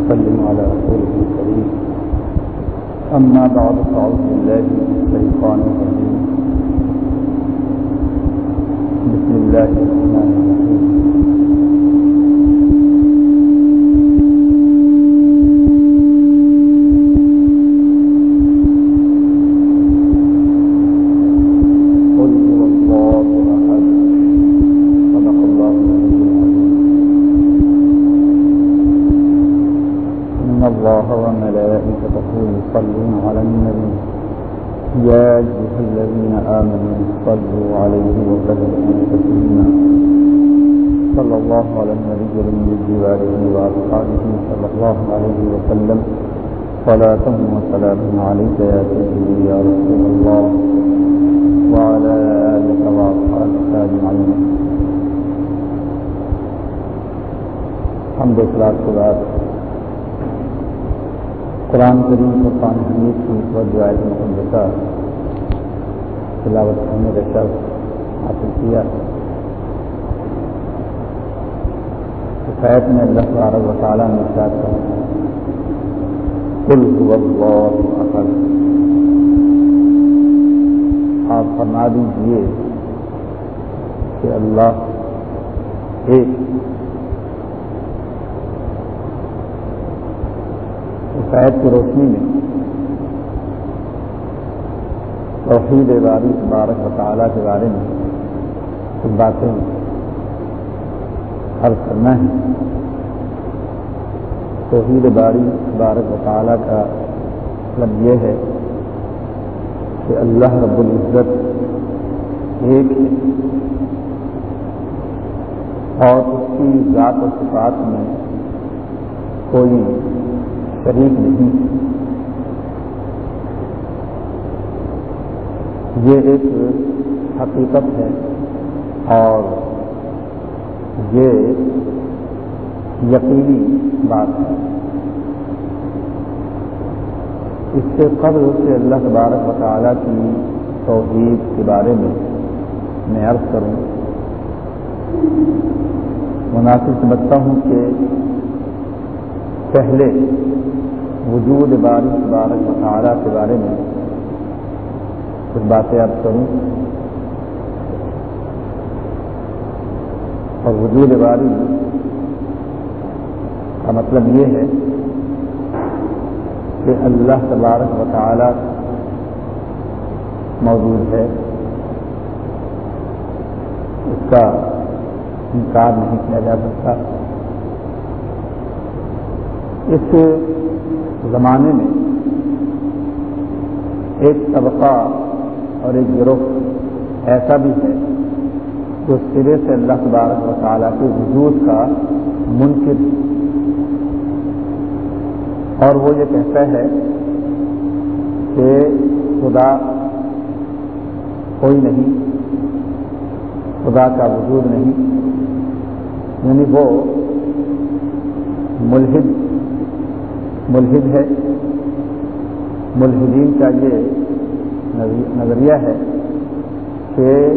وسلم على رسوله الكريم. أما بعد، فأعوذ بالله من الشيطان الرجيم. بسم الله الرحمن الرحيم. صلوا عليه وسلموا تسليما. صلى الله على النبي الأمي وآله وأصحابه صلى الله عليه وسلم. صلاة وسلام عليك يا سيدي يا رسول الله. وعلى آلك وأصحابك أجمعين. الحمد لله والصلاة قرآن کریم قرآن حمید کی توجہ آیت مقدسہ تلاوت کرنے کا شرط حاصل کیا۔ حکایت میں اللہ تبارک و تعالیٰ نے ارشاد کہا قل هو اللہ احد۔ آپ فرما دیجیے کہ اللہ ایک۔ شاید کی روشنی میں توحید باری تبارک و تعالیٰ کے بارے میں کچھ باتیں حل کرنا ہے۔ توحید باری تبارک و تعالیٰ کا مطلب یہ ہے کہ اللہ رب العزت ایک ہے اور اس کی ذات و صفات میں کوئی شریک نہیں۔ یہ ایک حقیقت ہے اور یہ یقینی بات ہے۔ اس سے قبل سے اللہ تبارک و تعالیٰ کی توحید کے بارے میں میں عرض کروں۔ مناسب سمجھتا ہوں کہ پہلے وجود باری تبارک و تعالیٰ کے بارے میں کچھ باتیں اب کروں۔ اور وجود باری کا مطلب یہ ہے کہ اللہ تبارک و تعالیٰ موجود ہے۔ اس کا انکار نہیں کیا جا سکتا۔ اس زمانے میں ایک طبقہ اور ایک گروہ ایسا بھی ہے جو سرے سے اللہ تبارک و تعالیٰ کے وجود کا منکر اور وہ یہ کہتا ہے کہ خدا کوئی نہیں، خدا کا وجود نہیں۔ یعنی وہ ملحد ملحد ہے۔ ملحدین کا یہ نظریہ ہے کہ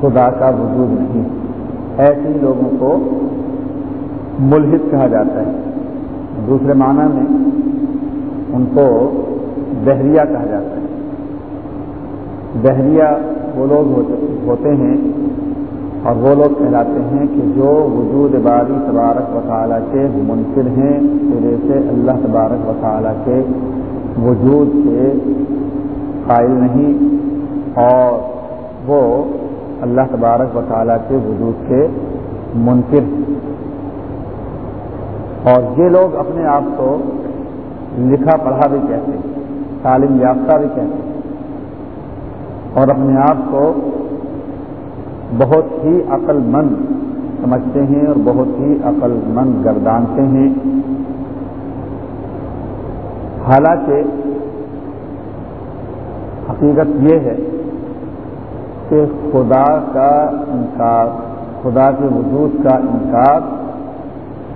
خدا کا وجود نہیں۔ ایسے لوگوں کو ملحد کہا جاتا ہے۔ دوسرے معنی میں ان کو بحریہ کہا جاتا ہے۔ بحریہ وہ لوگ ہوتے ہیں اور وہ لوگ کہلاتے ہیں کہ جو وجود باری تبارک و تعالیٰ کے منکر ہیں سرے سے اللہ تبارک و تعالیٰ کے وجود کے قائل نہیں اور وہ اللہ تبارک و تعالیٰ کے وجود کے منکر ہیں۔ اور یہ لوگ اپنے آپ کو لکھا پڑھا بھی کہتے ہیں، تعلیم یافتہ بھی کہتے ہیں۔ اور اپنے آپ کو بہت ہی عقل مند سمجھتے ہیں اور بہت ہی عقل مند گردانتے ہیں۔ حالانکہ حقیقت یہ ہے کہ خدا کا انکار، خدا کے وجود کا انکار،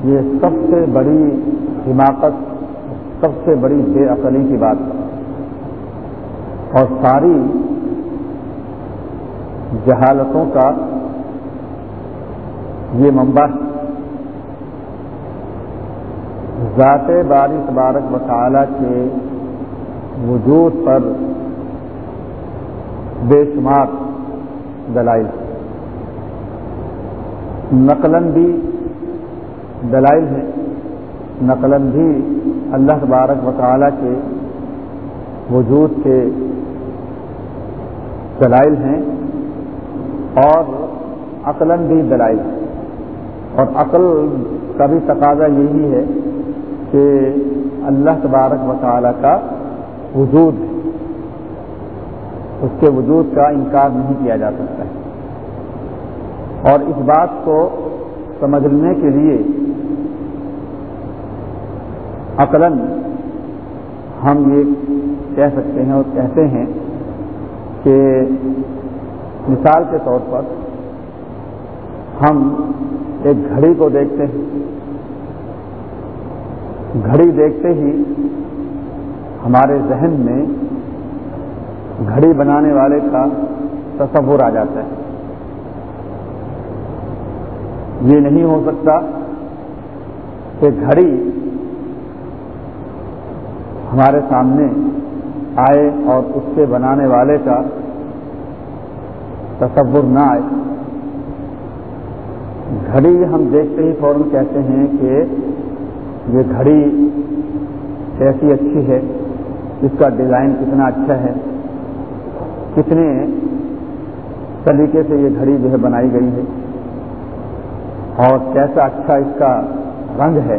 یہ سب سے بڑی حماقت، سب سے بڑی بے عقلی کی بات ہے۔ اور ساری جہالتوں کا یہ منبع ہے۔ ذات باری تبارک و تعالی کے وجود پر بے شمار دلائل۔ نقلن بھی دلائل ہیں نقلن بھی اللہ تبارک و تعالی کے وجود کے دلائل ہیں اور عقلاً بھی دلائل۔ اور عقل کا بھی تقاضا یہی ہے کہ اللہ تبارک و تعالی کا وجود ہے۔ اس کے وجود کا انکار نہیں کیا جا سکتا ہے۔ اور اس بات کو سمجھنے کے لیے عقلاً ہم یہ کہہ سکتے ہیں اور کہتے ہیں کہ مثال کے طور پر ہم ایک گھڑی کو دیکھتے ہیں۔ گھڑی دیکھتے ہی ہمارے ذہن میں گھڑی بنانے والے کا تصور آ جاتا ہے۔ یہ نہیں ہو سکتا کہ گھڑی ہمارے سامنے آئے اور اس کے بنانے والے کا تصور نہ آئے۔ گھڑی ہم دیکھتے ہی فوراً کہتے ہیں کہ یہ گھڑی کیسی اچھی ہے، اس کا ڈیزائن کتنا اچھا ہے۔ کتنے طریقے سے یہ گھڑی جو ہے بنائی گئی ہے اور کیسا اچھا اس کا رنگ ہے،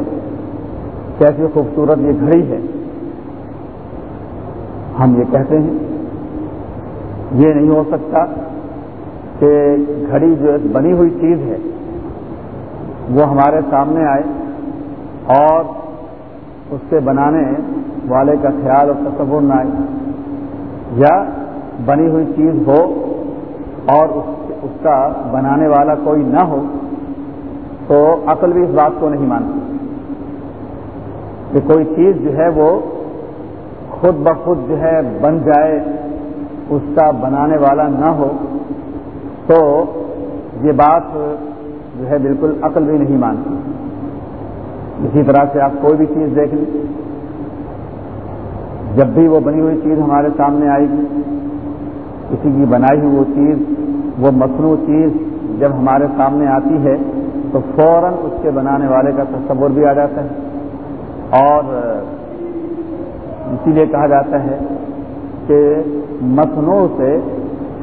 کیسی خوبصورت یہ گھڑی ہے۔ ہم یہ کہتے ہیں، یہ نہیں ہو سکتا کہ گھڑی جو ایک بنی ہوئی چیز ہے، وہ ہمارے سامنے آئے اور اس کے بنانے والے کا خیال اور تصور نہ آئے۔ یا بنی ہوئی چیز ہو اور اس کا بنانے والا کوئی نہ ہو، تو عقل بھی اس بات کو نہیں مانتی۔ کہ کوئی چیز جو ہے وہ خود بخود جو ہے بن جائے، اس کا بنانے والا نہ ہو، تو یہ بات جو ہے بالکل عقل بھی نہیں مانتی۔ اسی طرح سے آپ کوئی بھی چیز دیکھ لیں۔ جب بھی وہ بنی ہوئی چیز ہمارے سامنے آئے گی کسی کی بنائی ہوئی وہ چیز، وہ مصنوع چیز جب ہمارے سامنے آتی ہے، تو فوراً اس کے بنانے والے کا تصور بھی آ جاتا ہے۔ اور، اسی لیے کہا جاتا ہے کہ مصنوع سے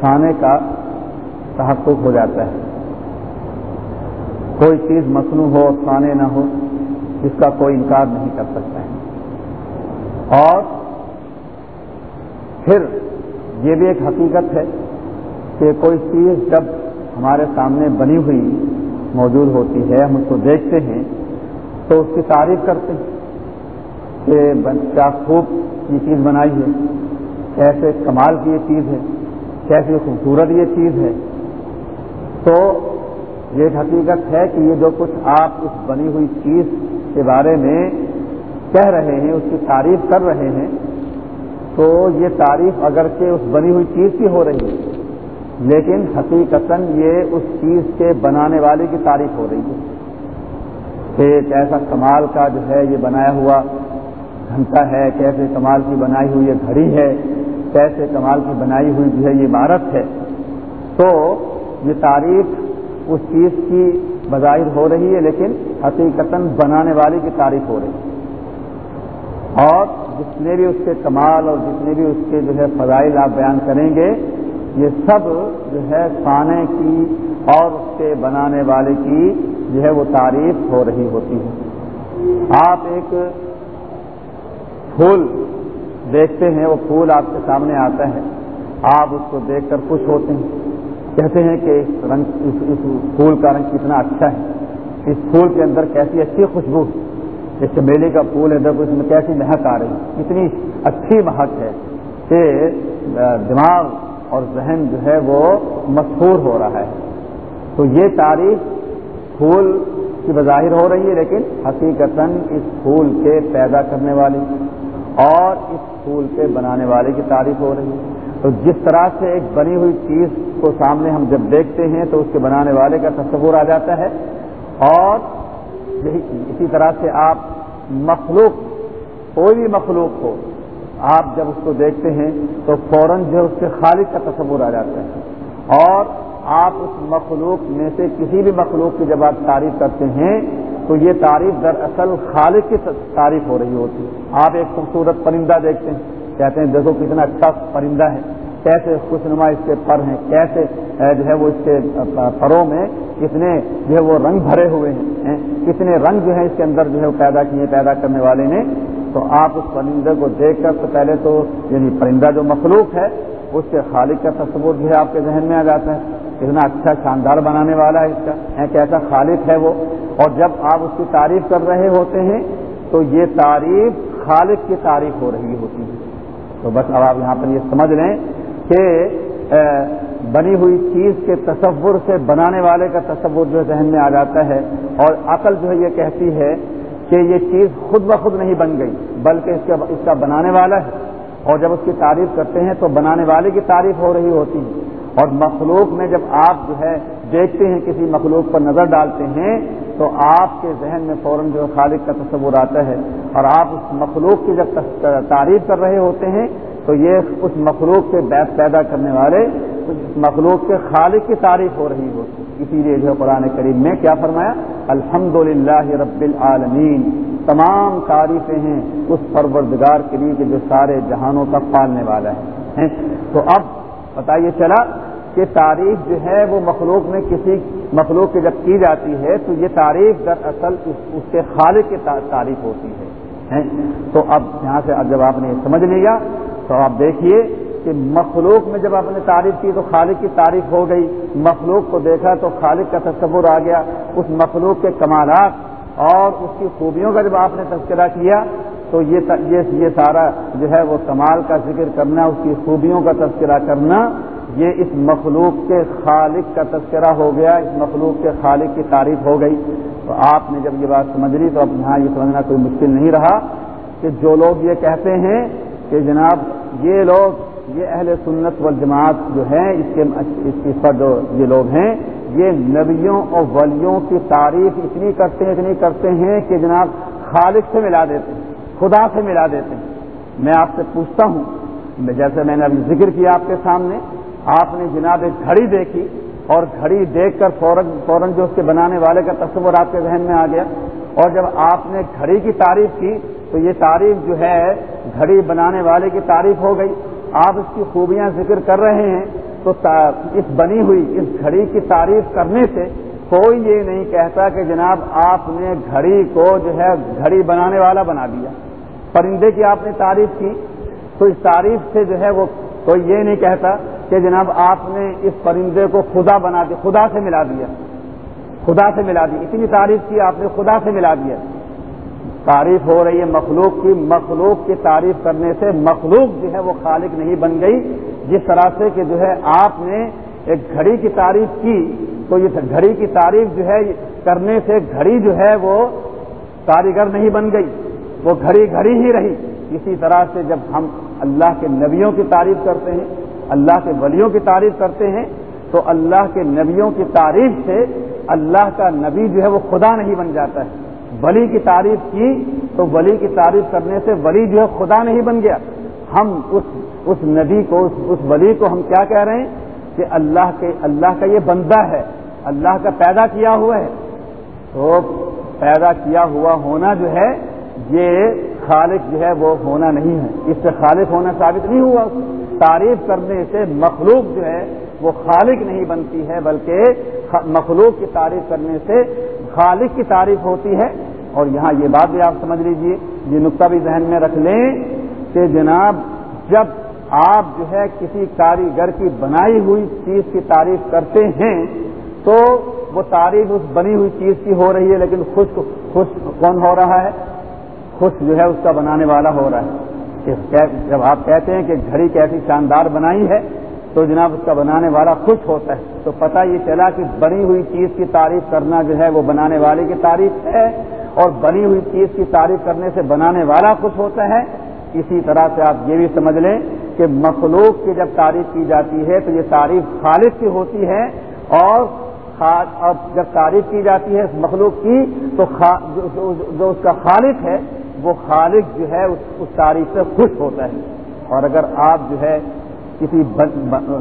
کھانے کا تحفظ ہو جاتا ہے۔ کوئی چیز مصنوع ہو کھانے نہ ہو، اس کا کوئی انکار نہیں کر سکتا ہے۔ اور پھر یہ بھی ایک حقیقت ہے کہ کوئی چیز جب ہمارے سامنے بنی ہوئی موجود ہوتی ہے، ہم اس کو دیکھتے ہیں، تو اس کی تعریف کرتے ہیں کہ کیا خوب یہ چیز بنائی ہے، کیسے کمال کی یہ چیز ہے کیسے خوبصورت یہ چیز ہے۔ تو یہ ایک حقیقت ہے کہ یہ جو کچھ آپ اس بنی ہوئی چیز کے بارے میں کہہ رہے ہیں، اس کی تعریف کر رہے ہیں تو یہ تعریف اگرچہ اس بنی ہوئی چیز کی ہو رہی ہے، لیکن حقیقت یہ اس چیز کے بنانے والے کی تعریف ہو رہی ہے۔ کہ کیسا کمال کا جو ہے یہ بنایا ہوا گھنٹہ ہے، کیسے کمال کی بنائی ہوئی یہ گھڑی ہے، کیسے کمال کی بنائی ہوئی جو ہے یہ عمارت ہے۔ تو یہ تعریف اس چیز کی بظاہر ہو رہی ہے، لیکن حقیقت بنانے والے کی تعریف ہو رہی ہے۔ اور جتنے بھی اس کے کمال اور جتنے بھی اس کے جو ہے فضائل آپ بیان کریں گے، یہ سب جو ہے کھانے کی اور اس کے بنانے والے کی جو ہے وہ تعریف ہو رہی ہوتی ہے۔ آپ ایک پھول دیکھتے ہیں، وہ پھول آپ کے سامنے آتا ہے۔ آپ اس کو دیکھ کر خوش ہوتے ہیں۔ کہتے ہیں کہ اس رنگ، اس اس پھول کا رنگ کتنا اچھا ہے۔ اس پھول کے اندر کیسی اچھی خوشبو اس چمیلی کا پھول ہے، دیکھو اس میں کیسی مہک آ رہی ہے۔ کتنی اچھی مہک ہے کہ دماغ اور ذہن جو ہے وہ مشہور ہو رہا ہے۔ تو یہ تاریخ پھول کی بظاہر ہو رہی ہے، لیکن حقیقت اس پھول کے پیدا کرنے والی اور اس پھول کے بنانے والے کی تعریف ہو رہی ہے۔ تو جس طرح سے ایک بنی ہوئی چیز کو سامنے ہم جب دیکھتے ہیں تو اس کے بنانے والے کا تصور آ جاتا ہے اور یہی اسی طرح سے آپ مخلوق، کوئی بھی مخلوق ہو، آپ جب اس کو دیکھتے ہیں تو فوراً جو ہے اس کے خالق کا تصور آ جاتا ہے۔ اور آپ اس مخلوق میں سے کسی بھی مخلوق کی جب آپ تعریف کرتے ہیں، تو یہ تعریف دراصل خالق کی تعریف ہو رہی ہوتی۔ ہے آپ ایک خوبصورت پرندہ دیکھتے ہیں، کہتے ہیں، دیکھو کتنا اچھا پرندہ ہے۔ کیسے خوش نما اس کے پر ہیں، کیسے جو ہے وہ اس کے پروں میں کتنے جو ہے وہ رنگ بھرے ہوئے ہیں کتنے رنگ جو ہے اس کے اندر جو ہے وہ پیدا کیے، پیدا کرنے والے نے۔ تو آپ اس پرندے کو دیکھ کر تو پہلے تو یعنی پرندہ جو مخلوق ہے، اس کے خالق کا تصور جو ہے آپ کے ذہن میں آ جاتا ہے۔ اتنا اچھا شاندار بنانے والا ہے اس کا کیسا خالق ہے وہ۔ اور جب آپ اس کی تعریف کر رہے ہوتے ہیں، تو یہ تعریف خالق کی تعریف ہو رہی ہوتی ہے۔ تو بس اب آپ یہاں پر یہ سمجھ لیں کہ بنی ہوئی چیز کے تصور سے بنانے والے کا تصور جو ذہن میں آ جاتا ہے اور عقل جو ہے یہ کہتی ہے کہ یہ چیز خود بخود نہیں بن گئی، بلکہ اس کا اس کا بنانے والا ہے۔ اور جب اس کی تعریف کرتے ہیں تو بنانے والے کی تعریف ہو رہی ہوتی ہے۔ اور مخلوق میں جب آپ جو ہے دیکھتے ہیں، کسی مخلوق پر نظر ڈالتے ہیں، تو آپ کے ذہن میں فوراً جو خالق کا تصور آتا ہے۔ اور آپ اس مخلوق کی جب تعریف کر رہے ہوتے ہیں تو یہ اس مخلوق سے بیت پیدا کرنے والے، اس مخلوق کے خالق کی تعریف ہو رہی ہوتی اسی لیے جو قرآن کریم میں کیا فرمایا؟ الحمد رب العالمین۔ تمام تعریفیں ہیں اس پروردگار کے لیے کہ جو سارے جہانوں کا پالنے والا ہے۔ تو اب پتا یہ چلا کہ تعریف جو ہے وہ مخلوق میں کسی مخلوق کی جب کی جاتی ہے تو یہ تعریف دراصل اس کے خالق کی تعریف ہوتی ہے۔ تو اب یہاں سے جب آپ نے سمجھ لیا تو آپ دیکھیے کہ مخلوق میں جب آپ نے تعریف کی تو خالق کی تعریف ہو گئی، مخلوق کو دیکھا تو خالق کا تصور آ گیا، اس مخلوق کے کمالات اور اس کی خوبیوں کا جب آپ نے تذکرہ کیا تو یہ یہ سارا جو ہے وہ کمال کا ذکر کرنا، اس کی خوبیوں کا تذکرہ کرنا، یہ اس مخلوق کے خالق کا تذکرہ ہو گیا، اس مخلوق کے خالق کی تعریف ہو گئی۔ تو آپ نے جب یہ بات سمجھ لی تو اب یہاں یہ سمجھنا کوئی مشکل نہیں رہا کہ جو لوگ یہ کہتے ہیں کہ جناب یہ لوگ، یہ اہل سنت والجماعت جو ہیں، اس کے، اس پر جو یہ لوگ ہیں، یہ نبیوں اور ولیوں کی تعریف اتنی کرتے ہیں، اتنی کرتے ہیں کہ جناب خالق سے ملا دیتے ہیں، خدا سے ملا دیتے ہیں۔ میں آپ سے پوچھتا ہوں جیسے میں نے ابھی ذکر کیا آپ کے سامنے، آپ نے جناب ایک گھڑی دیکھی اور گھڑی دیکھ کر فوراً فوراً جو اس کے بنانے والے کا تصور آپ کے ذہن میں آ گیا۔ اور جب آپ نے گھڑی کی تعریف کی، تو یہ تعریف جو ہے گھڑی بنانے والے کی تعریف ہو گئی۔ آپ اس کی خوبیاں ذکر کر رہے ہیں۔ تو اس بنی ہوئی، اس گھڑی کی تعریف کرنے سے کوئی یہ نہیں کہتا کہ جناب آپ نے گھڑی کو جو ہے گھڑی بنانے والا بنا دیا۔ پرندے کی آپ نے تعریف کی۔ تو اس تعریف سے جو ہے وہ کوئی یہ نہیں کہتا کہ جناب آپ نے اس پرندے کو خدا بنا دیا، خدا سے ملا دیا۔ خدا سے ملا دی اتنی تعریف کی آپ نے، خدا سے ملا دیا۔ تعریف ہو رہی ہے مخلوق کی مخلوق کی تعریف کرنے سے مخلوق جو ہے وہ خالق نہیں بن گئی۔ جس طرح سے کہ جو ہے آپ نے ایک گھڑی کی تعریف کی، تو یہ گھڑی کی تعریف جو ہے کرنے سے گھڑی جو ہے وہ کاریگر نہیں بن گئی۔ وہ گھڑی گھڑی ہی رہی۔ اسی طرح سے جب ہم اللہ کے نبیوں کی تعریف کرتے ہیں، اللہ کے ولیوں کی تعریف کرتے ہیں، تو اللہ کے نبیوں کی تعریف سے اللہ کا نبی جو ہے وہ خدا نہیں بن جاتا ہے۔ ولی کی تعریف کی تو ولی کی تعریف کرنے سے ولی جو ہے خدا نہیں بن گیا۔ ہم اس اس نبی کو، اس اس ولی کو ہم کیا کہہ رہے ہیں؟ کہ اللہ کے، اللہ کا یہ بندہ ہے۔ اللہ کا پیدا کیا ہوا ہے۔ تو پیدا کیا ہوا ہونا جو ہے، یہ خالق جو ہے وہ ہونا نہیں ہے۔ اس سے خالق ہونا ثابت نہیں ہوا۔ تعریف کرنے سے مخلوق جو ہے، وہ خالق نہیں بنتی ہے، بلکہ مخلوق کی تعریف کرنے سے خالق کی تعریف ہوتی ہے اور یہاں یہ بات بھی آپ سمجھ لیجیے، یہ نقطہ بھی ذہن میں رکھ لیں کہ جناب، جب آپ جو ہے کسی کاریگر کی بنائی ہوئی چیز کی تعریف کرتے ہیں، تو وہ تعریف اس بنی ہوئی چیز کی ہو رہی ہے، لیکن خوش خوش کون ہو رہا ہے؟ خوش جو ہے اس کا بنانے والا ہو رہا ہے۔ جب آپ کہتے ہیں کہ گھڑی کیسی شاندار بنائی ہے تو جناب اس کا بنانے والا خوش ہوتا ہے۔ تو پتہ یہ چلا کہ بنی ہوئی چیز کی تعریف کرنا جو ہے وہ بنانے والے کی تعریف ہے اور بنی ہوئی چیز کی تعریف کرنے سے بنانے والا خوش ہوتا ہے۔ اسی طرح سے آپ یہ بھی سمجھ لیں کہ مخلوق کی جب تعریف کی جاتی ہے تو یہ تعریف خالص کی ہوتی ہے اور اور جب تعریف کی جاتی ہے اس مخلوق کی تو جو اس کا خالق ہے وہ خالق جو ہے اس تعریف سے خوش ہوتا ہے۔ اور اگر آپ جو ہے کسی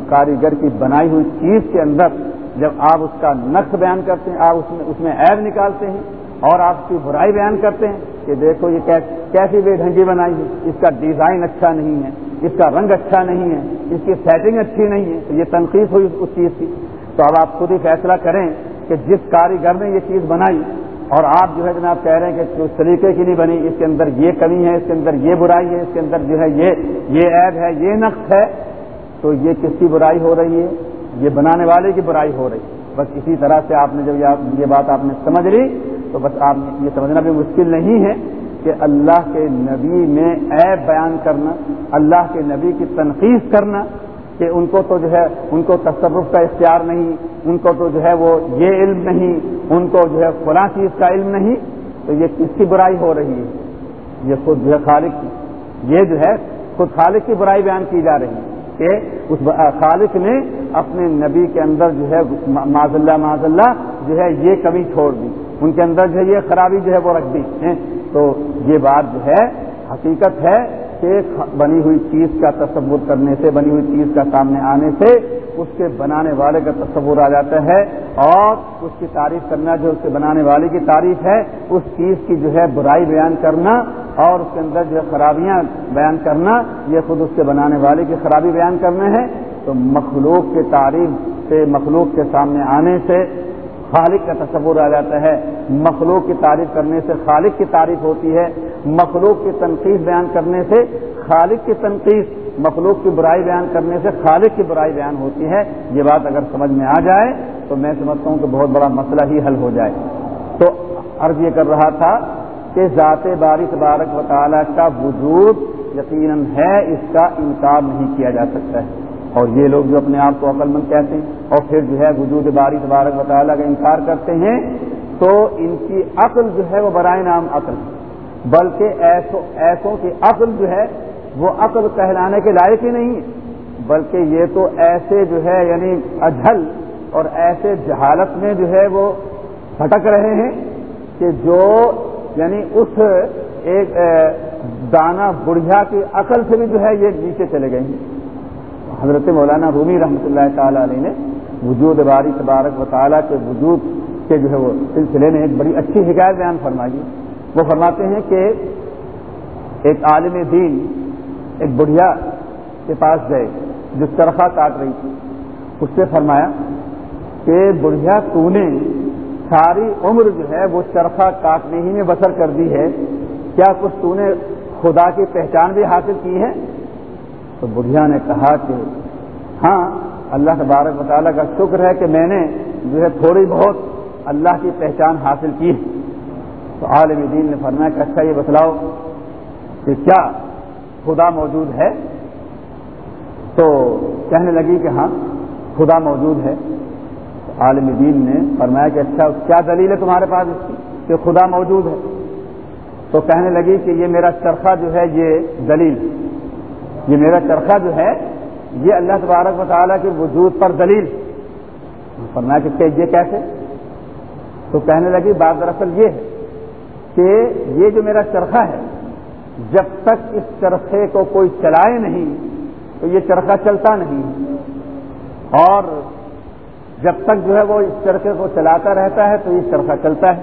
کاریگر کی بنائی ہوئی چیز کے اندر جب آپ اس کا نقص بیان کرتے ہیں، آپ اس میں اس میں عیب نکالتے ہیں اور آپ کی برائی بیان کرتے ہیں کہ دیکھو یہ کیسی بے ڈھنگی بنائی ہے اس کا ڈیزائن اچھا نہیں ہے، اس کا رنگ اچھا نہیں ہے، اس کی سیٹنگ اچھی نہیں ہے یہ تنقید ہوئی اس چیز کی۔ تو اب آپ خود ہی فیصلہ کریں کہ جس کاریگر نے یہ چیز بنائی اور آپ جو ہے جناب کہہ رہے ہیں کہ اس طریقے کی نہیں بنی، اس کے اندر یہ کمی ہے، اس کے اندر یہ برائی ہے، اس کے اندر جو ہے یہ یہ عیب ہے، یہ نقص ہے تو یہ کس کی برائی ہو رہی ہے؟ یہ بنانے والے کی برائی ہو رہی ہے۔ بس اسی طرح سے آپ نے جب یہ بات آپ نے سمجھ لی، تو بس آپ یہ سمجھنا بھی مشکل نہیں ہے کہ اللہ کے نبی میں عیب بیان کرنا، اللہ کے نبی کی تنقید کرنا کہ ان کو تو جو ہے، ان کو تصرف کا اختیار نہیں، ان کو تو جو ہے وہ یہ علم نہیں، ان کو جو ہے فلاں چیز کا علم نہیں، تو یہ کس کی برائی ہو رہی ہے؟ یہ خود جو ہے خالق کی، یہ جو ہے خود خالق کی برائی بیان کی جا رہی ہے۔ کہ اس خالق نے اپنے نبی کے اندر جو ہے معذ اللہ معذ اللہ جو ہے، یہ کمی چھوڑ دی۔ ان کے اندر جو ہے، یہ خرابی جو ہے، وہ رکھ دی۔ تو یہ بات جو ہے، حقیقت ہے۔ کہ بنی ہوئی چیز کا تصور کرنے سے، بنی ہوئی چیز کا سامنے آنے سے اس کے بنانے والے کا تصور آ جاتا ہے اور اس کی تعریف کرنا جو اس کے بنانے والے کی تعریف ہے، اس چیز کی جو ہے برائی بیان کرنا اور اس کے اندر جو ہے خرابیاں بیان کرنا، یہ خود اس کے بنانے والے کی خرابی بیان کرنا ہے۔ تو مخلوق کے تعریف سے، مخلوق کے سامنے آنے سے خالق کا تصور آ جاتا ہے۔ مخلوق کی تعریف کرنے سے خالق کی تعریف ہوتی ہے۔ مخلوق کی تنقید بیان کرنے سے، خالق کی تنقید، مخلوق کی برائی بیان کرنے سے خالق کی برائی بیان ہوتی ہے۔ یہ بات اگر سمجھ میں آ جائے تو میں سمجھتا ہوں کہ بہت بڑا مسئلہ ہی حل ہو جائے۔ تو عرض یہ کر رہا تھا کہ ذات باری تبارک و تعالیٰ کا وجود یقیناً ہے، اس کا انکار نہیں کیا جا سکتا ہے۔ اور یہ لوگ جو اپنے آپ کو عقل مند کہتے ہیں اور پھر جو ہے وجود باری تبارک و تعالیٰ کا انکار کرتے ہیں، تو ان کی عقل جو ہے وہ برائے نام عقل بلکہ ایسوں ایسوں کی عقل جو ہے، وہ عقل کہلانے کے لائق ہی نہیں ہے۔ بلکہ یہ تو ایسے جو ہے یعنی اجھل اور ایسے جہالت میں جو ہے، وہ بھٹک رہے ہیں کہ جو یعنی اس ایک دانا بڑھیا کی عقل سے بھی جو ہے، یہ نیچے چلے گئے ہیں۔ حضرت مولانا رومی رحمۃ اللہ تعالی علیہ نے وجود باری تبارک و تعالیٰ کے وجود کے جو ہے، وہ سلسلے میں ایک بڑی اچھی حکایت بیان فرمائی۔ وہ فرماتے ہیں کہ ایک عالم دین، ایک بڑھیا کے پاس گئے جو چرخہ کاٹ رہی تھی۔ اس سے فرمایا کہ بڑھیا تو نے ساری عمر جو ہے وہ چرخہ کاٹنے ہی میں بسر کر دی ہے۔ کیا کچھ تو نے خدا کی پہچان بھی حاصل کی ہے؟ تو بڑھیا نے کہا کہ ہاں اللہ تبارک مطالعہ کا شکر ہے کہ میں نے جو ہے تھوڑی بہت اللہ کی پہچان حاصل کی ہے۔ تو عالم دین نے فرمایا کہ اچھا یہ بتلاؤ کہ کیا خدا موجود ہے؟ تو کہنے لگی کہ ہاں خدا موجود ہے۔ عالم دین نے فرمایا کہ اچھا کیا دلیل ہے تمہارے پاس اس کی کہ خدا موجود ہے؟ تو کہنے لگی کہ یہ میرا چرخہ جو ہے، یہ دلیل۔ یہ میرا چرخہ جو ہے، یہ اللہ تبارک و تعالیٰ کے وجود پر دلیل۔ فرمایا کہ یہ کیسے؟ تو کہنے لگی بات دراصل یہ ہے کہ یہ جو میرا چرخہ ہے، جب تک اس چرخے کو کوئی چلائے نہیں، تو یہ چرخہ چلتا نہیں۔ اور جب تک جو ہے وہ اس چرخے کو چلاتا رہتا ہے، تو یہ چرخہ چلتا ہے۔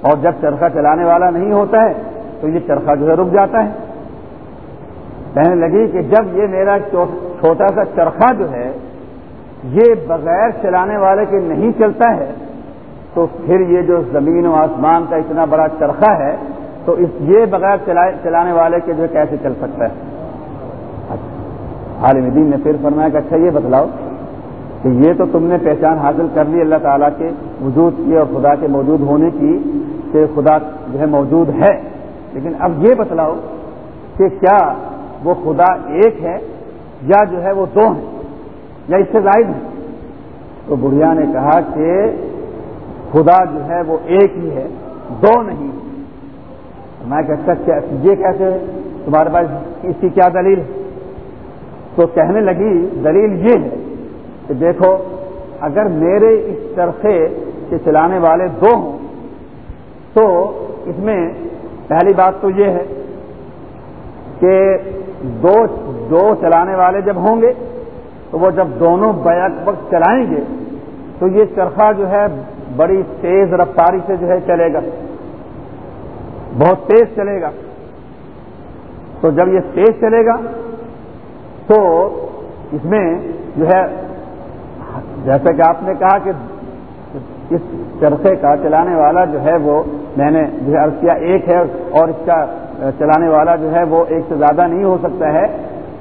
اور جب چرخہ چلانے والا نہیں ہوتا ہے، تو یہ چرخہ جو ہے رک جاتا ہے۔ کہنے لگی کہ جب یہ میرا چھوٹا سا چرخا جو ہے، یہ بغیر چلانے والے کے نہیں چلتا ہے تو پھر یہ جو زمین و آسمان کا اتنا بڑا چرخا ہے، تو اس یہ بغیر چلانے والے کے جو کیسے چل سکتا ہے؟ عالم دین نے پھر فرمایا کہ اچھا یہ بتلاؤ کہ یہ تو تم نے پہچان حاصل کر لی اللہ تعالیٰ کے وجود کی اور خدا کے موجود ہونے کی کہ خدا جو ہے موجود ہے۔ لیکن اب یہ بتلاؤ کہ کیا وہ خدا ایک ہے یا جو ہے وہ دو ہیں یا اس سے زائد ہیں؟ تو بڑھیا نے کہا کہ خدا جو ہے وہ ایک ہی ہے، دو نہیں۔ میں کہتا یہ کیسے تمہارے پاس اس کی کیا دلیل تو کہنے لگی، دلیل یہ ہے کہ دیکھو، اگر میرے اس چرخے کے چلانے والے دو ہوں، تو اس میں پہلی بات تو یہ ہے کہ دو دو چلانے والے جب ہوں گے، تو وہ جب دونوں بیک وقت چلائیں گے، تو یہ چرخہ جو ہے بڑی تیز رفتاری سے جو ہے چلے گا۔ بہت تیز چلے گا۔ تو جب یہ تیز چلے گا، تو اس میں جو ہے، جیسا کہ آپ نے کہا کہ اس چرخے کا چلانے والا جو ہے وہ، میں نے جو ہے عرض کیا، ایک ہے اور اس کا چلانے والا جو ہے وہ ایک سے زیادہ نہیں ہو سکتا ہے۔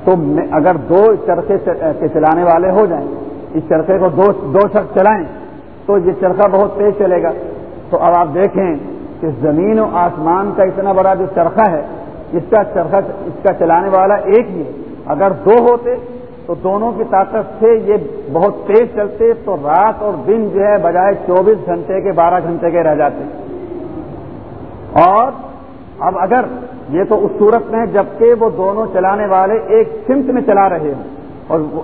تو اگر دو چرخے کے چلانے والے ہو جائیں، اس چرخے کو دو دو شخص چلائیں تو یہ چرخہ بہت تیز چلے گا۔ تو اب آپ دیکھیں کہ زمین و آسمان کا اتنا بڑا جو چرخہ ہے، اس کا چرخہ، اس کا چلانے والا ایک ہی ہے۔ اگر دو ہوتے تو دونوں کی طاقت سے یہ بہت تیز چلتے، تو رات اور دن جو ہے بجائے چوبیس گھنٹے کے، بارہ گھنٹے کے رہ جاتے۔ اور اب اگر یہ تو اس صورت میں جبکہ وہ دونوں چلانے والے ایک سمت میں چلا رہے ہوں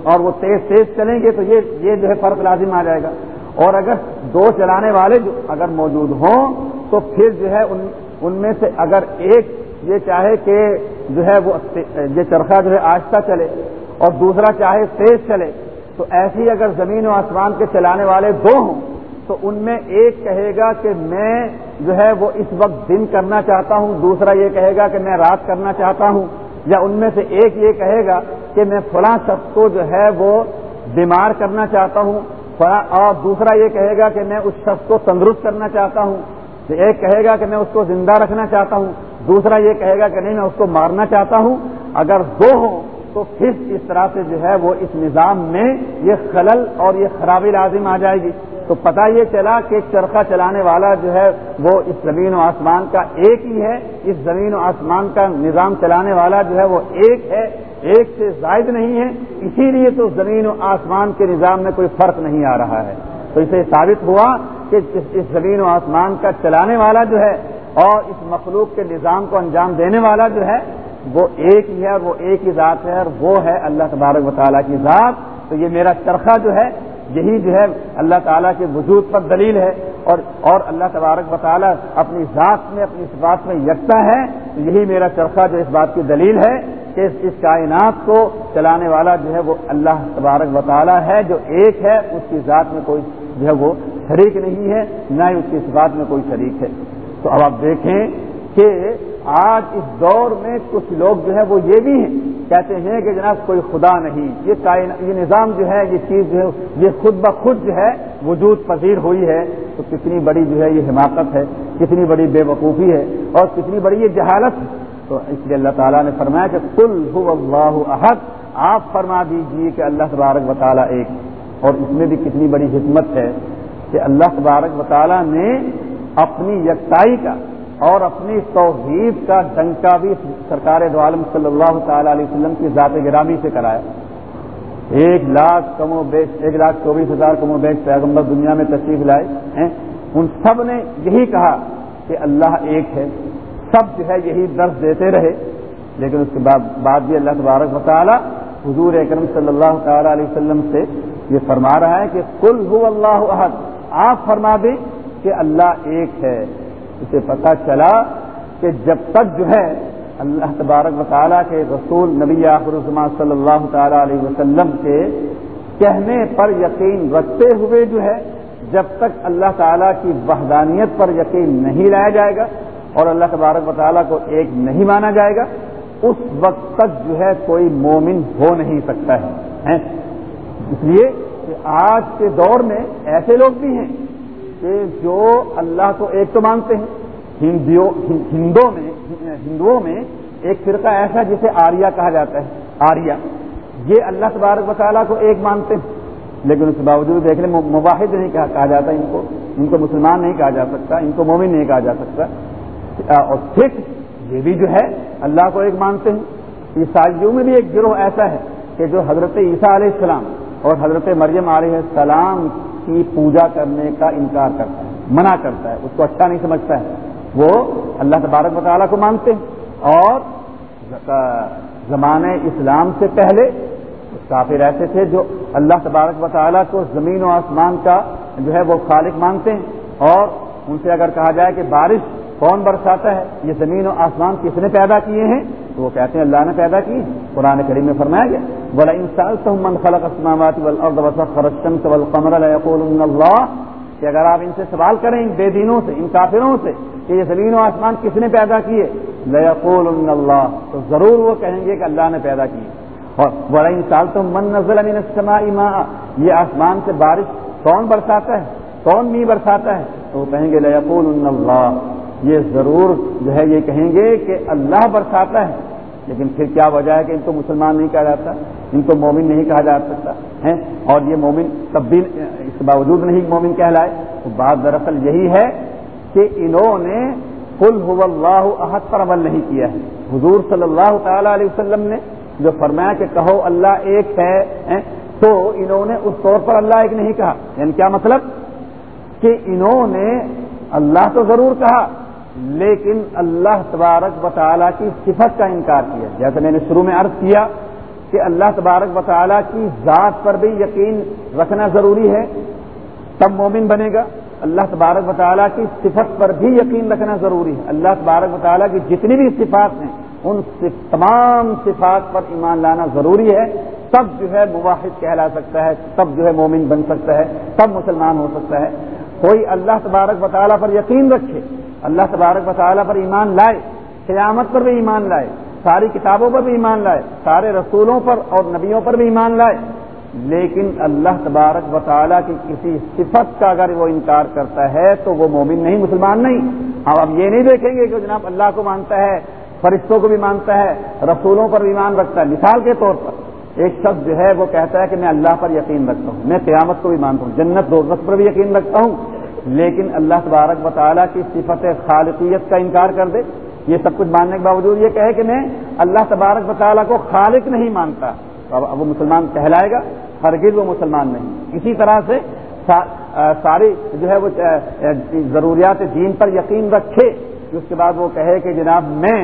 اور وہ تیز تیز چلیں گے تو یہ یہ جو ہے فرق لازم آ جائے گا۔ اور اگر دو چلانے والے جو اگر موجود ہوں تو پھر جو ہے ان ان میں سے اگر ایک یہ چاہے کہ جو ہے وہ یہ چرخہ جو ہے آہستہ چلے اور دوسرا چاہے تیز چلے تو ایسی اگر زمین و آسمان کے چلانے والے دو ہوں تو ان میں ایک کہے گا کہ میں جو ہے وہ اس وقت دن کرنا چاہتا ہوں، دوسرا یہ کہے گا کہ میں رات کرنا چاہتا ہوں، یا ان میں سے ایک یہ کہے گا کہ میں فلاں شخص کو جو ہے وہ بیمار کرنا چاہتا ہوں اور دوسرا یہ کہے گا کہ میں اس شخص کو تندرست کرنا چاہتا ہوں ایک کہے گا کہ میں اس کو زندہ رکھنا چاہتا ہوں، دوسرا یہ کہے گا کہ نہیں، میں اس کو مارنا چاہتا ہوں۔ اگر دو ہوں تو پھر اس طرح سے جو ہے وہ اس نظام میں یہ خلل اور یہ خرابی لازم آ جائے گی۔ تو پتہ یہ چلا کہ چرخہ چلانے والا جو ہے وہ اس زمین و آسمان کا ایک ہی ہے، اس زمین و آسمان کا نظام چلانے والا جو ہے وہ ایک ہے۔ ایک سے زائد نہیں ہے اسی لیے تو زمین و آسمان کے نظام میں کوئی فرق نہیں آ رہا ہے۔ تو اسے ثابت ہوا کہ اس زمین و آسمان کا چلانے والا جو ہے اور اس مخلوق کے نظام کو انجام دینے والا جو ہے، وہ ایک ہی ہے وہ ایک ہی ذات ہے اور وہ ہے اللہ تبارک و تعالیٰ کی ذات۔ تو یہ میرا چرخہ جو ہے، یہی جو ہے اللہ تعالیٰ کے وجود پر دلیل ہے اور اور اللہ تبارک و تعالیٰ اپنی ذات میں، اپنی اس بات میں یکتا ہے۔ یہی میرا چرخہ جو اس بات کی دلیل ہے۔ کہ اس کائنات کو چلانے والا جو ہے وہ اللہ تبارک و تعالیٰ ہے، جو ایک ہے، اس کی ذات میں کوئی جو ہے وہ شریک نہیں ہے، نہ ہی اس کی اس بات میں کوئی شریک ہے۔ تو اب آپ دیکھیں کہ آج اس دور میں کچھ لوگ جو ہے وہ یہ بھی ہیں، کہتے ہیں کہ جناب کوئی خدا نہیں۔ یہ یہ نظام جو ہے، یہ چیز جو ہے، یہ خود بخود جو ہے وجود پذیر ہوئی ہے۔ تو کتنی بڑی جو ہے یہ حماقت ہے، کتنی بڑی بے وقوفی ہے اور کتنی بڑی یہ جہالت ہے۔ تو اس لیے اللہ تعالیٰ نے فرمایا کہ کل ہو اللہ احد، آپ فرما دیجیے کہ اللہ تبارک و تعالیٰ ایک۔ اور اس میں بھی کتنی بڑی حکمت ہے کہ اللہ تبارک و تعالیٰ نے اپنی یکسائی کا اور اپنی توحید کا ڈنکا بھی سرکار عالم صلی اللہ تعالی علیہ وسلم کی ذات گرامی سے کرایا۔ ایک لاکھ کم و بیش، ایک لاکھ چوبیس ہزار کم و بیش پیغمبر دنیا میں تشریف لائے ہیں۔ ان سب نے یہی کہا کہ اللہ ایک ہے۔ سب جو ہے یہی درد دیتے رہے۔ لیکن اس کے بعد بعد بھی اللہ تبارک و حضور اکرم صلی اللہ تعالی علیہ وسلم سے یہ فرما رہا ہے کہ کل ہو اللہ عہد آپ فرما دیں کہ اللہ ایک ہے۔ اسے پتہ چلا کہ جب تک جو ہے اللہ تبارک و تعالیٰ کے رسول نبی آخر صلی اللہ تعالی علیہ وسلم کے کہنے پر یقین رکھتے ہوئے جو ہے جب تک اللہ تعالیٰ کی وحدانیت پر یقین نہیں لایا جائے گا اور اللہ تبارک و تعالیٰ کو ایک نہیں مانا جائے گا، اس وقت تک جو ہے کوئی مومن ہو نہیں سکتا ہے اس لیے کہ آج کے دور میں ایسے لوگ بھی ہیں کہ جو اللہ کو ایک تو مانتے ہیں۔ ہندوؤں میں ہندوؤں میں ایک فرقہ ایسا جسے آریہ کہا جاتا ہے، آریہ۔ یہ اللہ تبارک تعالیٰ کو ایک مانتے ہیں، لیکن اس کے باوجود دیکھ لیں مباحد نہیں کہا جاتا ان کو۔ ان کو مسلمان نہیں کہا جا سکتا، ان کو مومن نہیں کہا جا سکتا۔ اور سکھ یہ بھی جو ہے اللہ کو ایک مانتے ہیں۔ عیسائیوں میں بھی ایک گروہ ایسا ہے کہ جو حضرت عیسیٰ علیہ السلام اور حضرت مریم علیہ السلام کی پوجا کرنے کا انکار کرتا ہے، منع کرتا ہے، اس کو اچھا نہیں سمجھتا ہے۔ وہ اللہ تبارک مطالعہ کو مانتے ہیں۔ اور زمانے اسلام سے پہلے کافر ایسے تھے جو اللہ تبارک و تعالیٰ کو زمین و آسمان کا جو ہے وہ خالق مانتے ہیں۔ اور ان سے اگر کہا جائے کہ بارش کون برساتا ہے؟ یہ زمین و آسمان کس نے پیدا کیے ہیں؟ تو وہ کہتے ہیں اللہ نے پیدا کی قرآن کریم میں فرمایا گیا بولا انسان تو من خلق اسلامات والشمس اللہ کہ اگر آپ ان سے سوال کریں، ان بے دینوں سے، ان کافروں سے، کہ یہ زمین و آسمان کس نے پیدا کیے؟ ليقولن اللہ تو ضرور وہ کہیں گے کہ اللہ نے پیدا کیے اور بڑا انسان تو من نزل من السماء ماء، یہ آسمان سے بارش کون برساتا ہے؟ کون می برساتا ہے؟ تو وہ کہیں گے ليقولن اللہ یہ ضرور جو ہے یہ کہیں گے کہ اللہ برساتا ہے۔ لیکن پھر کیا وجہ ہے کہ ان کو مسلمان نہیں کہا جاتا؟ ان کو مومن نہیں کہا جا سکتا ہے اور یہ مومن تب بھی اس کے باوجود نہیں مومن کہلائے۔ تو بات دراصل یہی ہے کہ انہوں نے کل اللہ احد پر عمل نہیں کیا ہے۔ حضور صلی اللہ تعالی علیہ وسلم نے جو فرمایا کہ کہو اللہ ایک ہے تو انہوں نے اس طور پر اللہ ایک نہیں کہا۔ یعنی کیا مطلب؟ کہ انہوں نے اللہ تو ضرور کہا۔ لیکن اللہ تبارک و تعالیٰ کی صفت کا انکار کیا۔ جیسے میں نے شروع میں عرض کیا کہ اللہ تبارک و تعالیٰ کی ذات پر بھی یقین رکھنا ضروری ہے، تب مومن بنے گا۔ اللہ تبارک و تعالیٰ کی صفت پر بھی یقین رکھنا ضروری ہے۔ اللہ تبارک و تعالیٰ کی جتنی بھی صفات ہیں، ان تمام صفات پر ایمان لانا ضروری ہے۔ تب جو ہے مواحد کہلا سکتا ہے، تب جو ہے مومن بن سکتا ہے، تب مسلمان ہو سکتا ہے۔ کوئی اللہ تبارک و تعالیٰ پر یقین رکھے اللہ تبارک و تعالیٰ پر ایمان لائے، قیامت پر بھی ایمان لائے، ساری کتابوں پر بھی ایمان لائے، سارے رسولوں پر اور نبیوں پر بھی ایمان لائے۔ لیکن اللہ تبارک و تعالیٰ کی کسی صفت کا اگر وہ انکار کرتا ہے تو وہ مومن نہیں، مسلمان نہیں۔ ہم اب یہ نہیں دیکھیں گے کہ جناب اللہ کو مانتا ہے، فرشتوں کو بھی مانتا ہے، رسولوں پر بھی ایمان رکھتا ہے۔ مثال کے طور پر ایک شخص جو ہے وہ کہتا ہے کہ میں اللہ پر یقین رکھتا ہوں، میں قیامت کو بھی مانتا ہوں، جنت، دوزخ پر بھی یقین رکھتا ہوں۔ لیکن اللہ تبارک و تعالیٰ کی صفت خالقیت کا انکار کر دے۔ یہ سب کچھ ماننے کے باوجود یہ کہے کہ میں اللہ تبارک و تعالیٰ کو خالق نہیں مانتا۔ اب وہ مسلمان کہلائے گا، ہرگز وہ مسلمان نہیں۔ اسی طرح سے ساری جو ہے وہ ضروریات دین پر یقین رکھے۔ اس کے بعد وہ کہے کہ جناب میں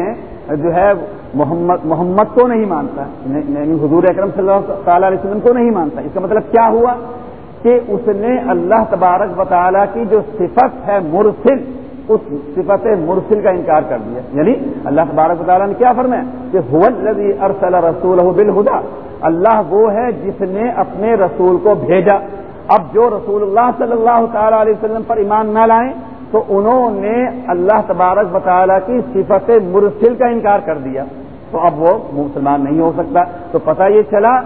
جو ہے محمد محمد کو نہیں مانتا یعنی حضور اکرم صلی اللہ تعالیٰ علیہ وسلم کو نہیں مانتا۔ اس کا مطلب کیا ہوا؟ کہ اس نے اللہ تبارک و تعالیٰ کی جو صفت ہے مرسل، اس صفت مرسل کا انکار کر دیا۔ یعنی اللہ تبارک و تعالیٰ نے کیا فرمایا؟ کہ حلدی ارسل رسول بالہدا۔ اللہ وہ ہے جس نے اپنے رسول کو بھیجا۔ اب جو رسول اللہ صلی اللہ تعالی علیہ وسلم پر ایمان نہ لائیں، تو انہوں نے اللہ تبارک و تعالیٰ کی صفت مرسل کا انکار کر دیا۔ تو اب وہ مسلمان نہیں ہو سکتا۔ تو پتہ یہ چلا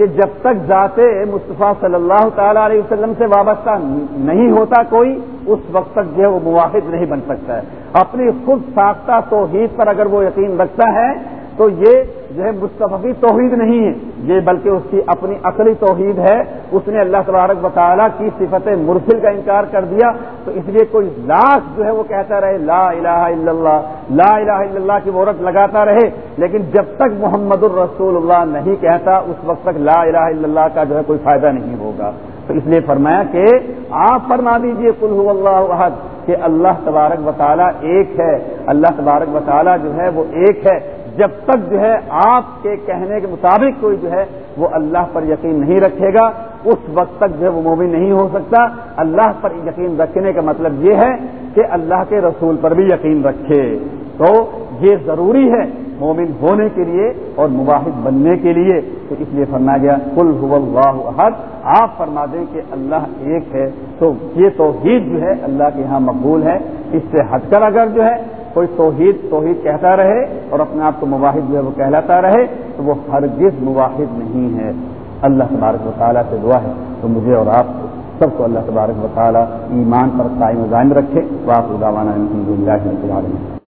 کہ جب تک ذات مصطفیٰ صلی اللہ تعالی علیہ وسلم سے وابستہ نہیں ہوتا کوئی، اس وقت تک جو ہے وہ مواحد نہیں بن سکتا ہے۔ اپنی خود ساختہ توحید پر اگر وہ یقین رکھتا ہے، تو یہ جو ہے مستفی توحید نہیں ہے۔ یہ بلکہ اس کی اپنی عقلی توحید ہے۔ اس نے اللہ تبارک تعالیٰ کی صفت مرسل کا انکار کر دیا۔ تو اس لیے کوئی لاکھ جو ہے وہ کہتا رہے، لا الہ الا اللہ، لا الہ الا اللہ کی مورت لگاتا رہے۔ لیکن جب تک محمد الرسول اللہ نہیں کہتا، اس وقت تک لا الہ الا اللہ کا جو ہے کوئی فائدہ نہیں ہوگا۔ تو اس لیے فرمایا کہ آپ فرما دیجیے کل اللہ عہد کہ اللہ تبارک و تعالیٰ ایک ہے۔ اللہ تبارک و تعالیٰ جو ہے وہ ایک ہے۔ جب تک جو ہے آپ کے کہنے کے مطابق کوئی جو ہے وہ اللہ پر یقین نہیں رکھے گا، اس وقت تک جو ہے وہ مومن نہیں ہو سکتا۔ اللہ پر یقین رکھنے کا مطلب یہ ہے کہ اللہ کے رسول پر بھی یقین رکھے۔ تو یہ ضروری ہے مومن ہونے کے لیے اور مباحد بننے کے لیے۔ تو اس لیے فرما گیا کل اللہ حد آپ فرما دیں کہ اللہ ایک ہے۔ تو یہ توحید جو ہے اللہ کے یہاں مقبول ہے۔ اس سے ہٹ کر اگر جو ہے کوئی توحید توحید کہتا رہے اور اپنے آپ کو مواحد جو ہے وہ کہلاتا رہے، تو وہ ہرگز مواحد نہیں ہے۔ اللہ تبارک و تعالیٰ سے دعا ہے۔ تو مجھے اور آپ کو، سب کو اللہ تبارک و تعالیٰ ایمان پر قائم و رکھے۔ تو آپ الحمد للہ